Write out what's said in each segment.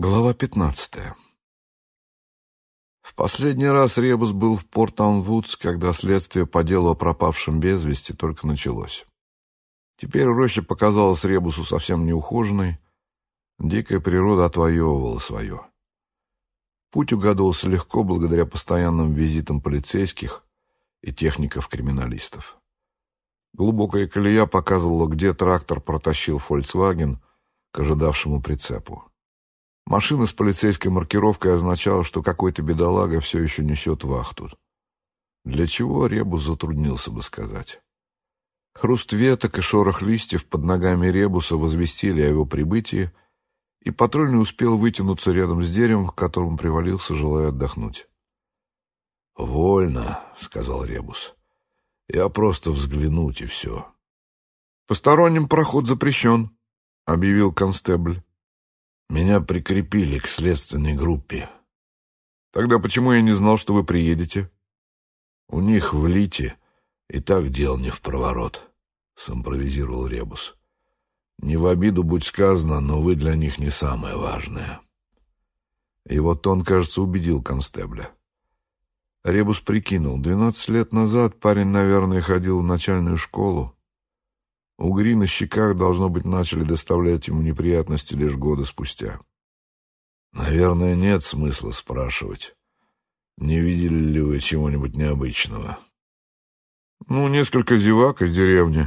Глава пятнадцатая. В последний раз Ребус был в Порт-Таун-Вудс, когда следствие по делу о пропавшем без вести только началось. Теперь роща показалась Ребусу совсем неухоженной, дикая природа отвоевывала свое. Путь угадывался легко благодаря постоянным визитам полицейских и техников-криминалистов. Глубокая колея показывала, где трактор протащил «Фольксваген» к ожидавшему прицепу. Машина с полицейской маркировкой означала, что какой-то бедолага все еще несет вахту. Для чего Ребус затруднился бы сказать. Хруст веток и шорох листьев под ногами Ребуса возвестили о его прибытии, и патрульный успел вытянуться рядом с деревом, к которому привалился, желая отдохнуть. «Вольно», — сказал Ребус. «Я просто взглянуть, и все». «Посторонним проход запрещен», — объявил констебль. Меня прикрепили к следственной группе. Тогда почему я не знал, что вы приедете? У них в Лите и так дел не в проворот, — симпровизировал Ребус. Не в обиду будь сказано, но вы для них не самое важное. И вот он, кажется, убедил констебля. Ребус прикинул, двенадцать лет назад парень, наверное, ходил в начальную школу, Угри на щеках, должно быть, начали доставлять ему неприятности лишь года спустя. Наверное, нет смысла спрашивать, не видели ли вы чего-нибудь необычного. Ну, несколько зевак из деревни,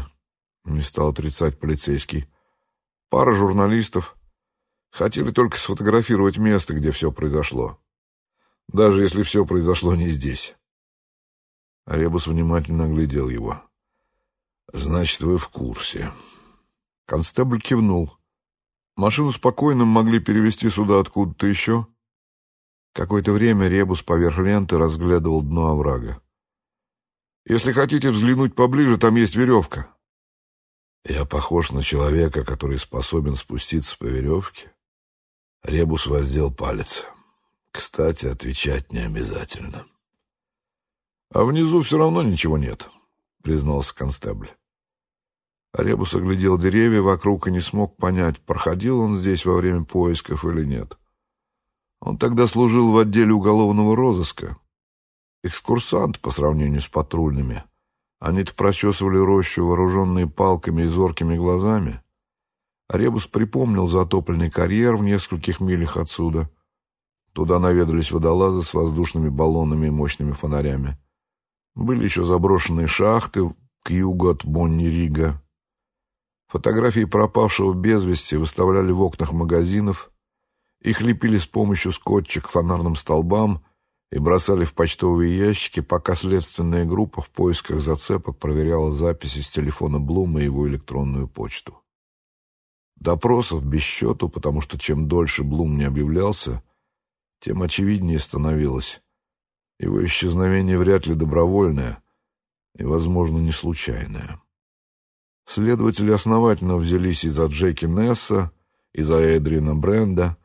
не стал отрицать полицейский. Пара журналистов. Хотели только сфотографировать место, где все произошло. Даже если все произошло не здесь. Ребус внимательно оглядел его. «Значит, вы в курсе». Констебль кивнул. «Машину спокойно могли перевести сюда откуда-то еще?» Какое-то время Ребус поверх ленты разглядывал дно оврага. «Если хотите взглянуть поближе, там есть веревка». «Я похож на человека, который способен спуститься по веревке?» Ребус воздел палец. «Кстати, отвечать не обязательно». «А внизу все равно ничего нет», — признался констебль. Ребус оглядел деревья вокруг и не смог понять, проходил он здесь во время поисков или нет. Он тогда служил в отделе уголовного розыска. Экскурсант по сравнению с патрульными. Они-то прочесывали рощу, вооруженные палками и зоркими глазами. Ребус припомнил затопленный карьер в нескольких милях отсюда. Туда наведались водолазы с воздушными баллонами и мощными фонарями. Были еще заброшенные шахты к югу от Бонни-Рига. Фотографии пропавшего без вести выставляли в окнах магазинов, их лепили с помощью скотча к фонарным столбам и бросали в почтовые ящики, пока следственная группа в поисках зацепок проверяла записи с телефона Блума и его электронную почту. Допросов без счету, потому что чем дольше Блум не объявлялся, тем очевиднее становилось. Его исчезновение вряд ли добровольное и, возможно, не случайное. Следователи основательно взялись и за Джеки Несса, и за Эдрина Бренда.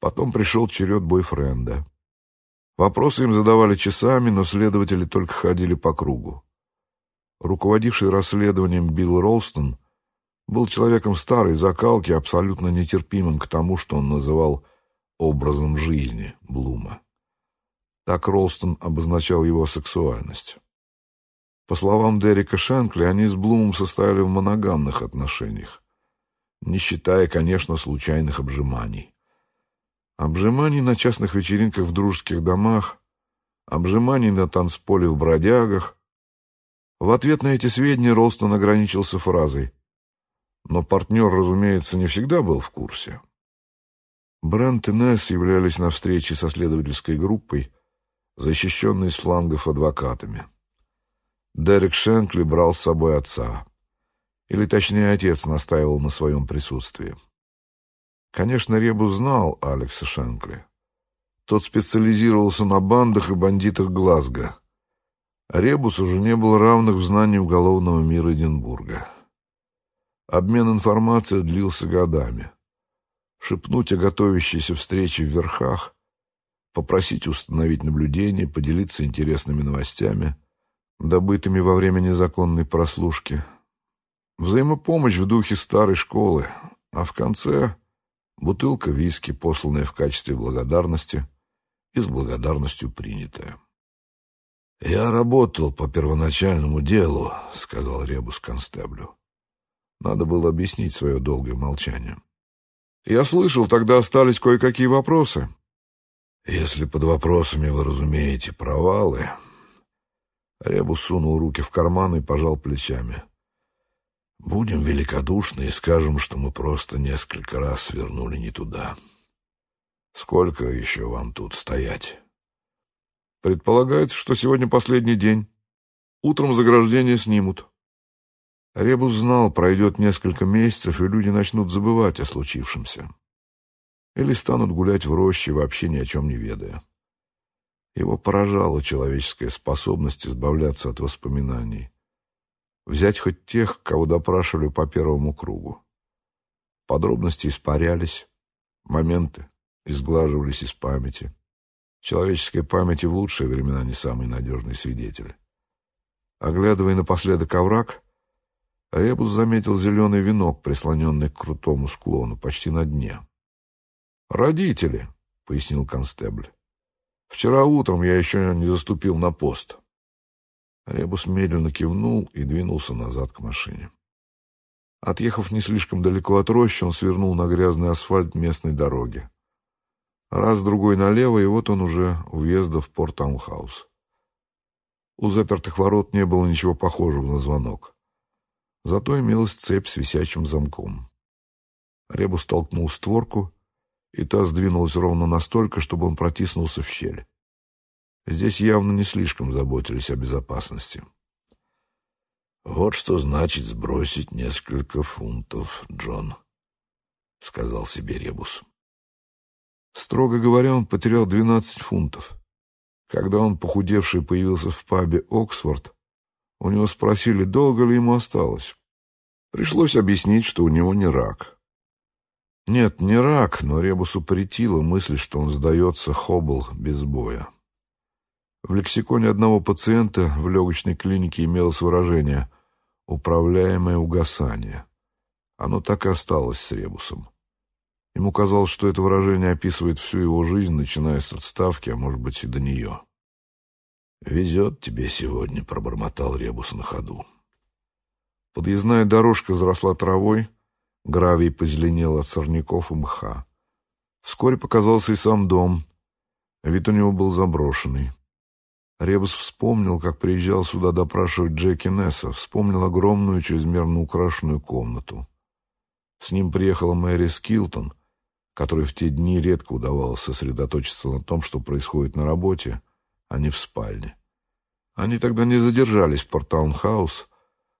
Потом пришел черед бойфренда. Вопросы им задавали часами, но следователи только ходили по кругу. Руководивший расследованием Билл Ролстон был человеком старой закалки, абсолютно нетерпимым к тому, что он называл образом жизни Блума. Так Ролстон обозначал его сексуальность. По словам Дерека Шенкли, они с Блумом состояли в моногамных отношениях, не считая, конечно, случайных обжиманий. Обжиманий на частных вечеринках в дружеских домах, обжиманий на танцполе в бродягах. В ответ на эти сведения Ролстон ограничился фразой «Но партнер, разумеется, не всегда был в курсе». Брент и Несс являлись на встрече со следовательской группой, защищенной с флангов адвокатами. Дерек Шенкли брал с собой отца. Или, точнее, отец настаивал на своем присутствии. Конечно, Ребу знал Алекса Шенкли. Тот специализировался на бандах и бандитах Глазго. А Ребус уже не был равных в знании уголовного мира Эдинбурга. Обмен информацией длился годами. Шепнуть о готовящейся встрече в верхах, попросить установить наблюдение, поделиться интересными новостями — добытыми во время незаконной прослушки. Взаимопомощь в духе старой школы, а в конце бутылка виски, посланная в качестве благодарности, и с благодарностью принятая. «Я работал по первоначальному делу», — сказал Ребус констеблю. Надо было объяснить свое долгое молчание. «Я слышал, тогда остались кое-какие вопросы». «Если под вопросами вы разумеете провалы...» Ребус сунул руки в карман и пожал плечами. «Будем великодушны и скажем, что мы просто несколько раз свернули не туда. Сколько еще вам тут стоять?» Предполагается, что сегодня последний день. Утром заграждение снимут. Ребус знал, пройдет несколько месяцев, и люди начнут забывать о случившемся. Или станут гулять в роще, вообще ни о чем не ведая. Его поражала человеческая способность избавляться от воспоминаний. Взять хоть тех, кого допрашивали по первому кругу. Подробности испарялись, моменты изглаживались из памяти. Человеческая память и в лучшие времена не самый надежный свидетель. Оглядывая напоследок овраг, Ребус заметил зеленый венок, прислоненный к крутому склону, почти на дне. «Родители», — пояснил констебль. «Вчера утром я еще не заступил на пост». Ребус медленно кивнул и двинулся назад к машине. Отъехав не слишком далеко от рощи, он свернул на грязный асфальт местной дороги. Раз-другой налево, и вот он уже у въезда в Порт-Таунхаус. У запертых ворот не было ничего похожего на звонок. Зато имелась цепь с висячим замком. Ребус толкнул створку, и та сдвинулась ровно настолько, чтобы он протиснулся в щель. Здесь явно не слишком заботились о безопасности. «Вот что значит сбросить несколько фунтов, Джон», — сказал себе Ребус. Строго говоря, он потерял 12 фунтов. Когда он, похудевший, появился в пабе «Оксфорд», у него спросили, долго ли ему осталось. Пришлось объяснить, что у него не рак. Нет, не рак, но Ребусу претила мысль, что он сдается хоббл без боя. В лексиконе одного пациента в легочной клинике имелось выражение «управляемое угасание». Оно так и осталось с Ребусом. Ему казалось, что это выражение описывает всю его жизнь, начиная с отставки, а может быть и до нее. «Везет тебе сегодня», — пробормотал Ребус на ходу. Подъездная дорожка заросла травой, гравий позеленел от сорняков и мха. Вскоре показался и сам дом. Вид у него был заброшенный. Ребус вспомнил, как приезжал сюда допрашивать Джеки Несса, вспомнил огромную, чрезмерно украшенную комнату. С ним приехала Мэри Скилтон — которой в те дни редко удавалось сосредоточиться на том, что происходит на работе, а не в спальне. Они тогда не задержались в Портаунхаус.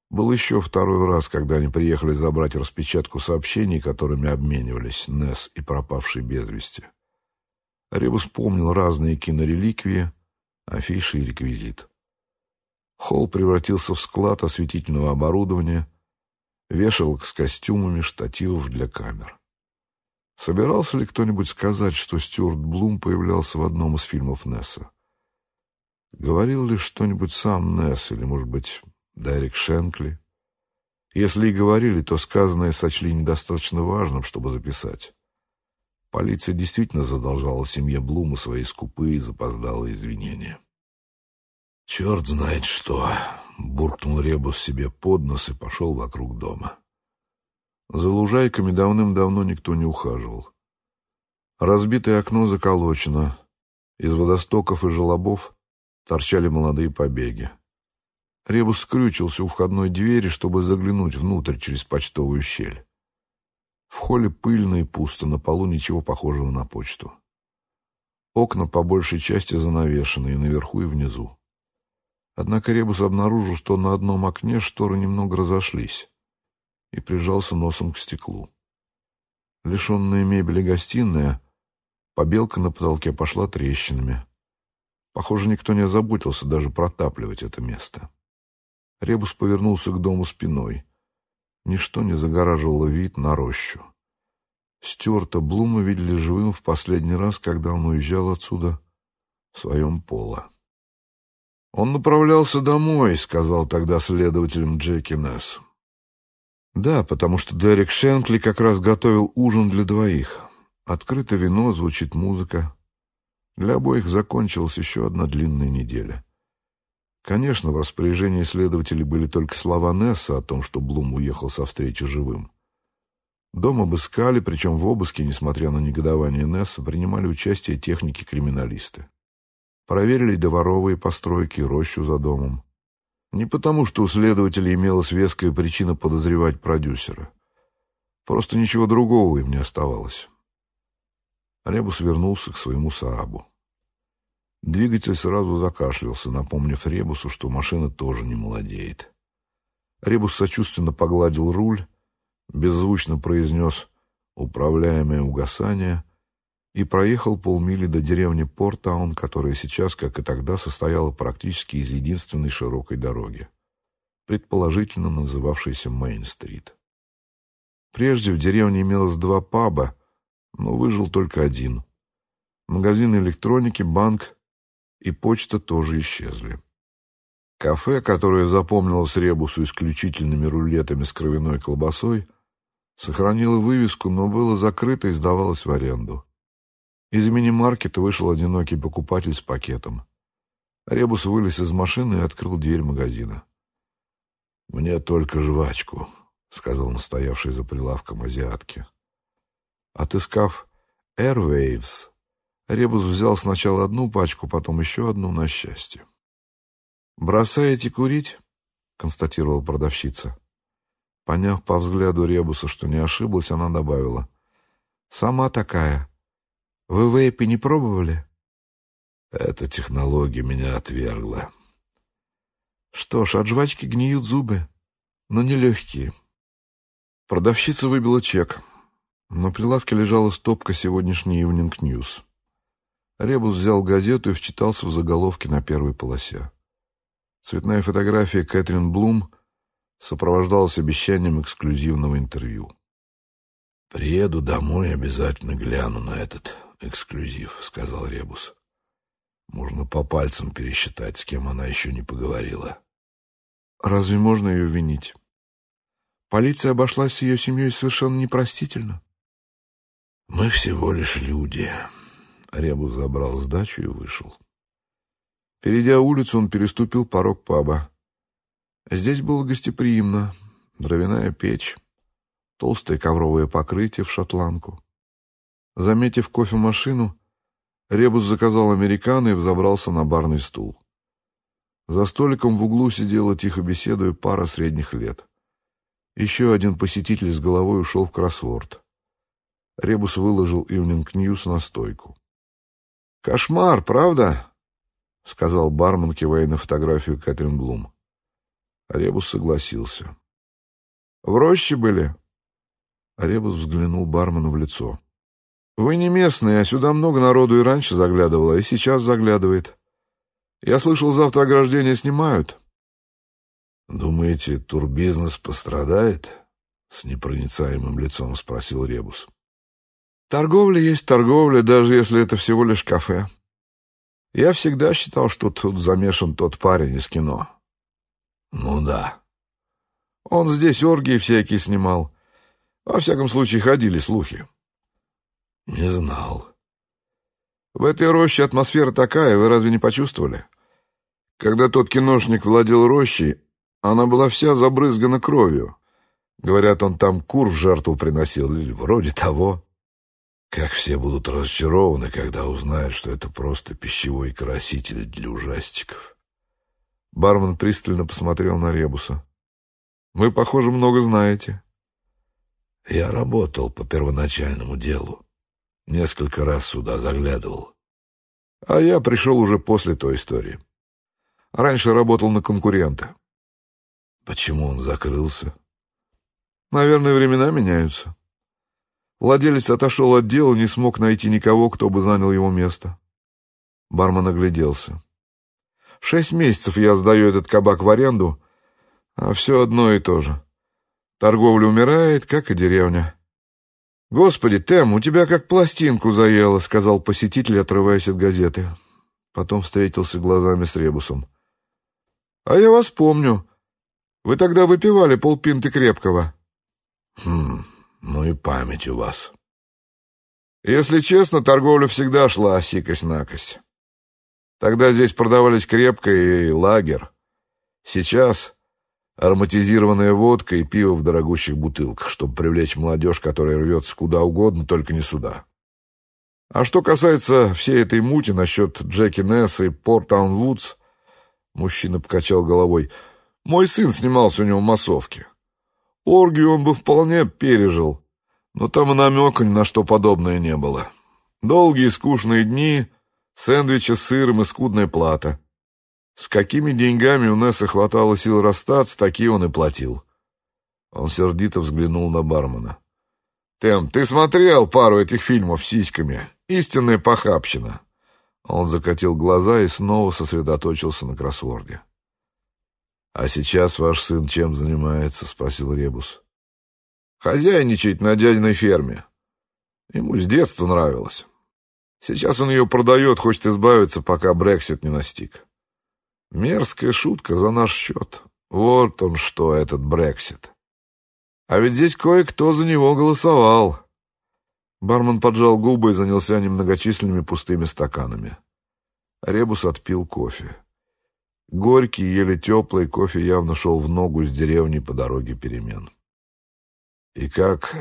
Был еще второй раз, когда они приехали забрать распечатку сообщений, которыми обменивались Несс и пропавший без вести. Ребус помнил разные кинореликвии, афиши и реквизит. Холл превратился в склад осветительного оборудования, вешалок с костюмами, штативов для камер. Собирался ли кто-нибудь сказать, что Стюарт Блум появлялся в одном из фильмов Несса? Говорил ли что-нибудь сам Несс или, может быть, Дайрек Шенкли? Если и говорили, то сказанное сочли недостаточно важным, чтобы записать. Полиция действительно задолжала семье Блума свои скупые и запоздалые извинения. «Черт знает что!» — буркнул Ребус себе под нос и пошел вокруг дома. За лужайками давным-давно никто не ухаживал. Разбитое окно заколочено. Из водостоков и желобов торчали молодые побеги. Ребус скрючился у входной двери, чтобы заглянуть внутрь через почтовую щель. В холле пыльно и пусто, на полу ничего похожего на почту. Окна по большей части занавешены и наверху, и внизу. Однако Ребус обнаружил, что на одном окне шторы немного разошлись и прижался носом к стеклу. Лишенная мебели гостиная, побелка на потолке пошла трещинами. Похоже, никто не озаботился даже протапливать это место. Ребус повернулся к дому спиной. Ничто не загораживало вид на рощу. Стюарта Блума видели живым в последний раз, когда он уезжал отсюда в своем поло. «Он направлялся домой», — сказал тогда следователям Джеки Несс. Да, потому что Дерек Шенкли как раз готовил ужин для двоих. Открыто вино, звучит музыка. Для обоих закончилась еще одна длинная неделя. Конечно, в распоряжении следователей были только слова Несса о том, что Блум уехал со встречи живым. Дом обыскали, причем в обыске, несмотря на негодование Несса, принимали участие техники-криминалисты. Проверили доворовые постройки, рощу за домом. Не потому, что у следователей имелась веская причина подозревать продюсера. Просто ничего другого им не оставалось. Ребус вернулся к своему Саабу. Двигатель сразу закашлялся, напомнив Ребусу, что машина тоже не молодеет. Ребус сочувственно погладил руль, беззвучно произнес «управляемое угасание» и проехал полмили до деревни Портаун, которая сейчас, как и тогда, состояла практически из единственной широкой дороги, предположительно называвшейся Мейн-стрит. Прежде в деревне имелось два паба, но выжил только один. Магазин электроники, банк и почта тоже исчезли. Кафе, которое запомнилось Ребусу исключительными рулетами с кровяной колбасой, Сохранила вывеску, но было закрыто и сдавалось в аренду. Из мини-маркета вышел одинокий покупатель с пакетом. Ребус вылез из машины и открыл дверь магазина. «Мне только жвачку», — сказал настоявший за прилавком азиатки. Отыскав Airwaves, Ребус взял сначала одну пачку, потом еще одну на счастье. «Бросаете курить?» — констатировала продавщица. Поняв по взгляду Ребуса, что не ошиблась, она добавила. «Сама такая. Вы вейпи не пробовали?» «Эта технология меня отвергла». «Что ж, от жвачки гниют зубы, но не легкие». Продавщица выбила чек. На прилавке лежала стопка сегодняшней Evening News. Ребус взял газету и вчитался в заголовки на первой полосе. Цветная фотография Кэтрин Блум сопровождалось обещанием эксклюзивного интервью. «Приеду домой, обязательно гляну на этот эксклюзив», — сказал Ребус. «Можно по пальцам пересчитать, с кем она еще не поговорила». «Разве можно ее винить? Полиция обошлась с ее семьей совершенно непростительно». «Мы всего лишь люди». Ребус забрал сдачу и вышел. Перейдя улицу, он переступил порог паба. Здесь было гостеприимно. Дровяная печь, толстое ковровое покрытие в шотландку. Заметив кофемашину, Ребус заказал американо и взобрался на барный стул. За столиком в углу сидела, тихо беседуя, пара средних лет. Еще один посетитель с головой ушел в кроссворд. Ребус выложил Evening News на стойку. «Кошмар, правда?» — сказал бармен, кивая на фотографию Кэтрин Блум. Ребус согласился. «В роще были?» Ребус взглянул бармену в лицо. «Вы не местные, а сюда много народу и раньше заглядывало, и сейчас заглядывает. Я слышал, завтра ограждение снимают». «Думаете, турбизнес пострадает?» — с непроницаемым лицом спросил Ребус. «Торговля есть торговля, даже если это всего лишь кафе. Я всегда считал, что тут замешан тот парень из кино». Ну да. Он здесь оргии всякие снимал. Во всяком случае, ходили слухи. Не знал. В этой роще атмосфера такая, вы разве не почувствовали? Когда тот киношник владел рощей, она была вся забрызгана кровью. Говорят, он там кур в жертву приносил, или вроде того. Как все будут разочарованы, когда узнают, что это просто пищевой краситель для ужастиков. Бармен пристально посмотрел на Ребуса. «Вы, похоже, много знаете». «Я работал по первоначальному делу. Несколько раз сюда заглядывал. А я пришел уже после той истории. Раньше работал на конкурента». «Почему он закрылся?» «Наверное, времена меняются». Владелец отошел от дела, не смог найти никого, кто бы занял его место. Бармен огляделся. Шесть месяцев я сдаю этот кабак в аренду, а все одно и то же. Торговля умирает, как и деревня. «Господи, Тем, у тебя как пластинку заело», — сказал посетитель, отрываясь от газеты. Потом встретился глазами с Ребусом. «А я вас помню. Вы тогда выпивали полпинты крепкого». Хм, ну и память у вас. Если честно, торговля всегда шла сикость-накость. Тогда здесь продавались крепкое и лагер. Сейчас ароматизированная водка и пиво в дорогущих бутылках, чтобы привлечь молодежь, которая рвется куда угодно, только не сюда. А что касается всей этой мути насчет Джеки Несса и Порт-Таун Вудс, мужчина покачал головой, мой сын снимался у него в массовке. Оргию он бы вполне пережил, но там и намека ни на что подобное не было. Долгие скучные дни, сэндвичи с сыром и скудная плата. С какими деньгами у Несса хватало сил расстаться, такие он и платил. Он сердито взглянул на бармена. «Тем, ты смотрел пару этих фильмов с сиськами? Истинная похабщина!» Он закатил глаза и снова сосредоточился на кроссворде. «А сейчас ваш сын чем занимается?» — спросил Ребус. «Хозяйничает на дядиной ферме. Ему с детства нравилось. Сейчас он ее продает, хочет избавиться, пока Брексит не настиг. Мерзкая шутка за наш счет. Вот он что, этот Брексит. А ведь здесь кое-кто за него голосовал. Бармен поджал губы и занялся немногочисленными пустыми стаканами. Ребус отпил кофе. Горький, еле теплый кофе явно шел в ногу с деревни по дороге перемен. «И как?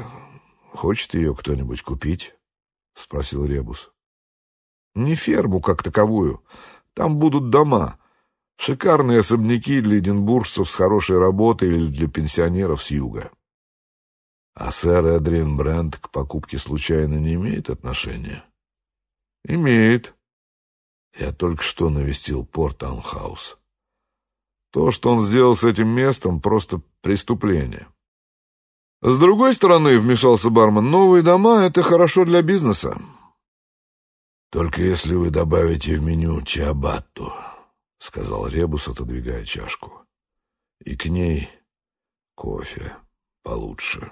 Хочет ее кто-нибудь купить?» — спросил Ребус. «Не ферму как таковую. Там будут дома. Шикарные особняки для эдинбуржцев с хорошей работой или для пенсионеров с юга. А сэр Эдриан Брент к покупке случайно не имеет отношения? Имеет. Я только что навестил Порт-Таунхаус. То, что он сделал с этим местом, просто преступление. С другой стороны, вмешался бармен, новые дома — это хорошо для бизнеса. Только если вы добавите в меню чиабатту, — сказал Ребус, отодвигая чашку. И к ней кофе получше.